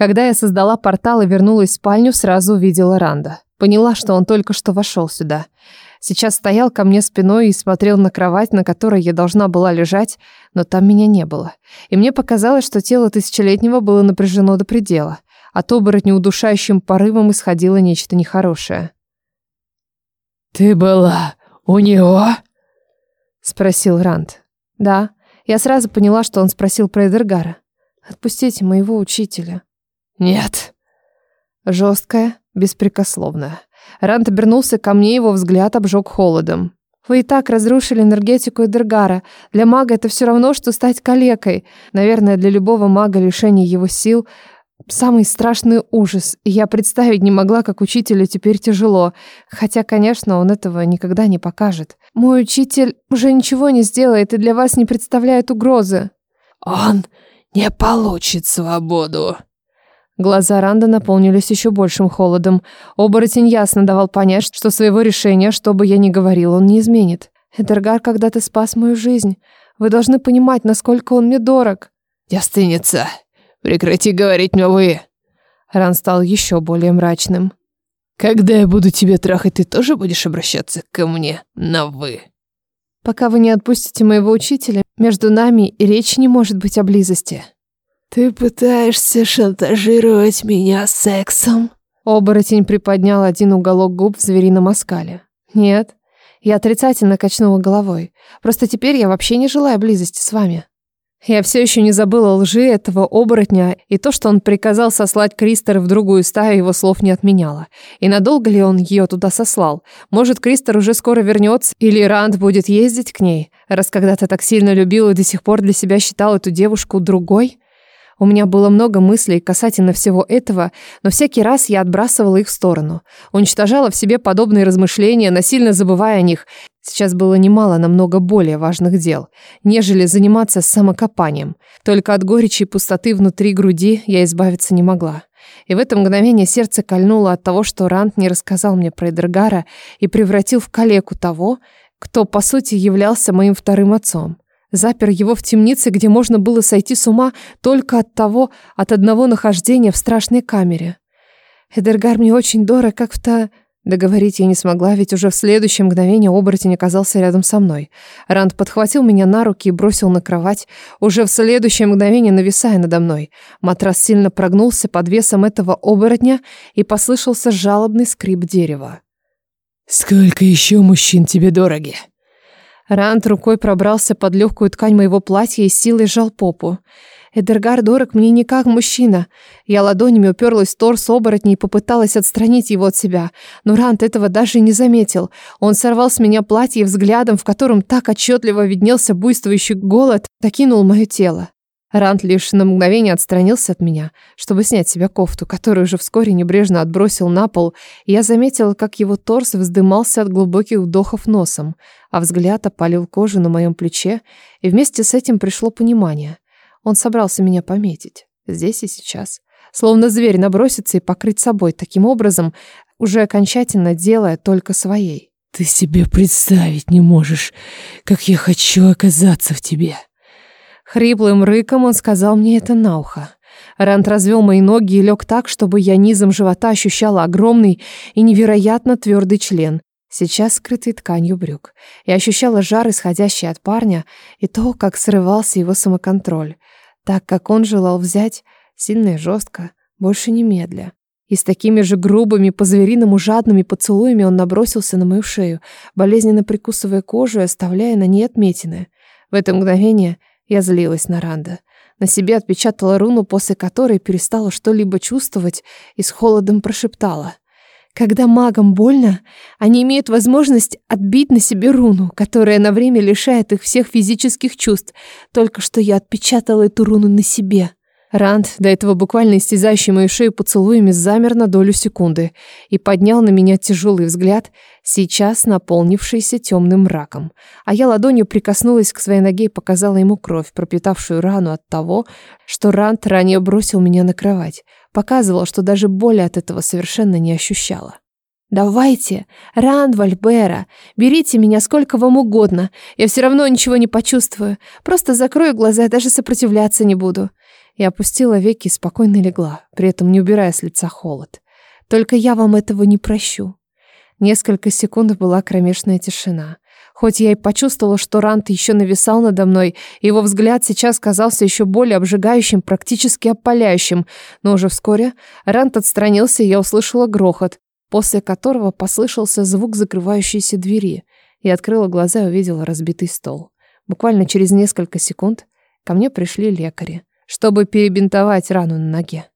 Когда я создала портал и вернулась в спальню, сразу увидела Ранда. Поняла, что он только что вошел сюда. Сейчас стоял ко мне спиной и смотрел на кровать, на которой я должна была лежать, но там меня не было. И мне показалось, что тело тысячелетнего было напряжено до предела. От оборотня удушающим порывом исходило нечто нехорошее. «Ты была у него?» — спросил Ранд. «Да». Я сразу поняла, что он спросил про Эдергара. «Отпустите моего учителя», «Нет». Жестко, беспрекословно. Рант обернулся ко мне, его взгляд обжег холодом. «Вы и так разрушили энергетику Эдергара. Для мага это все равно, что стать калекой. Наверное, для любого мага лишение его сил — самый страшный ужас. И я представить не могла, как учителю теперь тяжело. Хотя, конечно, он этого никогда не покажет. Мой учитель уже ничего не сделает и для вас не представляет угрозы». «Он не получит свободу», Глаза Ранда наполнились еще большим холодом. Оборотень ясно давал понять, что своего решения, что бы я ни говорил, он не изменит. «Эдергар когда-то спас мою жизнь. Вы должны понимать, насколько он мне дорог». «Ястынница, прекрати говорить мне «вы». Ран стал еще более мрачным. «Когда я буду тебя трахать, ты тоже будешь обращаться ко мне на «вы». Пока вы не отпустите моего учителя, между нами и речь не может быть о близости». Ты пытаешься шантажировать меня сексом? Оборотень приподнял один уголок губ в зверином оскале. Нет, я отрицательно качнула головой. Просто теперь я вообще не желаю близости с вами. Я все еще не забыла лжи этого оборотня, и то, что он приказал сослать Кристер в другую стаю, его слов не отменяло. И надолго ли он ее туда сослал? Может, Кристер уже скоро вернется, или Ранд будет ездить к ней, раз когда-то так сильно любил и до сих пор для себя считал эту девушку другой? У меня было много мыслей касательно всего этого, но всякий раз я отбрасывала их в сторону, уничтожала в себе подобные размышления, насильно забывая о них. Сейчас было немало намного более важных дел, нежели заниматься самокопанием. Только от горечи и пустоты внутри груди я избавиться не могла. И в это мгновение сердце кольнуло от того, что Рант не рассказал мне про Эдергара и превратил в калеку того, кто, по сути, являлся моим вторым отцом запер его в темнице, где можно было сойти с ума только от того, от одного нахождения в страшной камере. Эдергар мне очень дорог, как-то... Договорить я не смогла, ведь уже в следующее мгновение оборотень оказался рядом со мной. Ранд подхватил меня на руки и бросил на кровать, уже в следующее мгновение нависая надо мной. Матрас сильно прогнулся под весом этого оборотня и послышался жалобный скрип дерева. «Сколько еще мужчин тебе дороги?» Рант рукой пробрался под легкую ткань моего платья и силой сжал попу. Эдергар дорог мне не как мужчина. Я ладонями уперлась в торс оборотней и попыталась отстранить его от себя. Но Рант этого даже не заметил. Он сорвал с меня платье взглядом, в котором так отчетливо виднелся буйствующий голод, докинул мое тело. Рант лишь на мгновение отстранился от меня, чтобы снять себе кофту, которую уже вскоре небрежно отбросил на пол, и я заметила, как его торс вздымался от глубоких вдохов носом, а взгляд опалил кожу на моем плече, и вместе с этим пришло понимание. Он собрался меня пометить, здесь и сейчас. Словно зверь набросится и покрыть собой, таким образом, уже окончательно делая только своей. «Ты себе представить не можешь, как я хочу оказаться в тебе!» Хриплым рыком он сказал мне это на ухо. Рант развел мои ноги и лег так, чтобы я низом живота ощущала огромный и невероятно твердый член, сейчас скрытый тканью брюк. Я ощущала жар, исходящий от парня, и то, как срывался его самоконтроль, так как он желал взять сильно и жестко, больше немедля. И с такими же грубыми, по-звериному жадными поцелуями он набросился на мою шею, болезненно прикусывая кожу и оставляя на ней отметины. В это мгновение — я злилась на Ранда. На себе отпечатала руну, после которой перестала что-либо чувствовать и с холодом прошептала. Когда магам больно, они имеют возможность отбить на себе руну, которая на время лишает их всех физических чувств. Только что я отпечатала эту руну на себе. Ранд, до этого буквально истязающий мою шею поцелуями, замер на долю секунды и поднял на меня тяжелый взгляд, сейчас наполнившийся темным мраком. А я ладонью прикоснулась к своей ноге и показала ему кровь, пропитавшую рану от того, что Ранд ранее бросил меня на кровать. Показывала, что даже боли от этого совершенно не ощущала. «Давайте, Ранд Вальбера, берите меня сколько вам угодно. Я все равно ничего не почувствую. Просто закрою глаза, и даже сопротивляться не буду и опустила веки и спокойно легла, при этом не убирая с лица холод. «Только я вам этого не прощу». Несколько секунд была кромешная тишина. Хоть я и почувствовала, что Рант еще нависал надо мной, его взгляд сейчас казался еще более обжигающим, практически опаляющим, но уже вскоре Рант отстранился, и я услышала грохот, после которого послышался звук закрывающейся двери. Я открыла глаза и увидела разбитый стол. Буквально через несколько секунд ко мне пришли лекари чтобы перебинтовать рану на ноге.